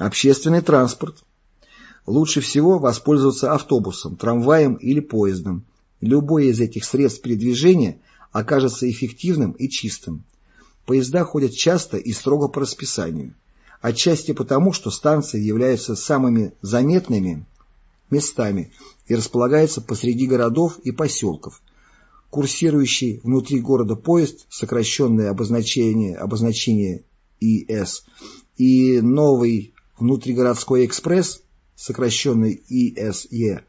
Общественный транспорт. Лучше всего воспользоваться автобусом, трамваем или поездом. Любое из этих средств передвижения окажется эффективным и чистым. Поезда ходят часто и строго по расписанию. Отчасти потому, что станции являются самыми заметными местами и располагаются посреди городов и поселков. Курсирующий внутри города поезд, сокращенное обозначение, обозначение ИС, и новый внутригородской экспресс, сокращенный ИСЕ,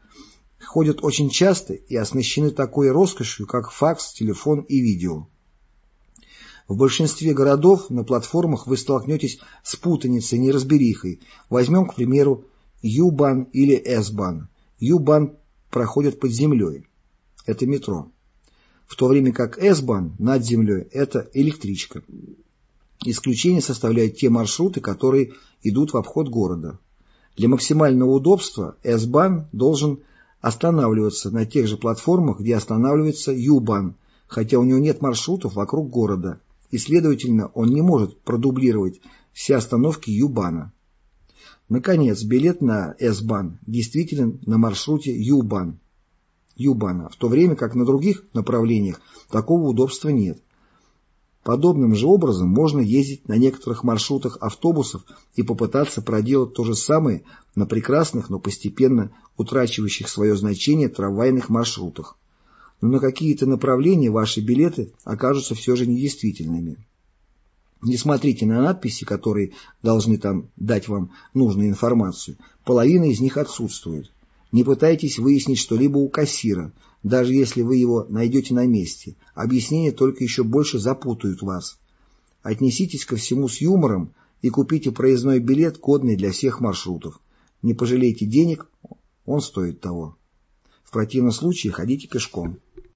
ходят очень часто и оснащены такой роскошью, как факс, телефон и видео. В большинстве городов на платформах вы столкнетесь с путаницей, неразберихой. Возьмем, к примеру, Ю-бан или С-бан. Ю-бан проходит под землей. Это метро. В то время как С-бан над землей – это электричка. Исключение составляют те маршруты, которые идут в обход города. Для максимального удобства S-бан должен останавливаться на тех же платформах, где останавливается Ю-бан, хотя у него нет маршрутов вокруг города, и, следовательно, он не может продублировать все остановки Ю-бана. Наконец, билет на S-бан действителен на маршруте Ю-бан, Ю-бана, в то время как на других направлениях такого удобства нет. Подобным же образом можно ездить на некоторых маршрутах автобусов и попытаться проделать то же самое на прекрасных, но постепенно утрачивающих свое значение трамвайных маршрутах. Но на какие-то направления ваши билеты окажутся все же недействительными. Не смотрите на надписи, которые должны там дать вам нужную информацию. Половина из них отсутствует. Не пытайтесь выяснить что-либо у кассира, даже если вы его найдете на месте. Объяснения только еще больше запутают вас. Отнеситесь ко всему с юмором и купите проездной билет, кодный для всех маршрутов. Не пожалейте денег, он стоит того. В противном случае ходите пешком.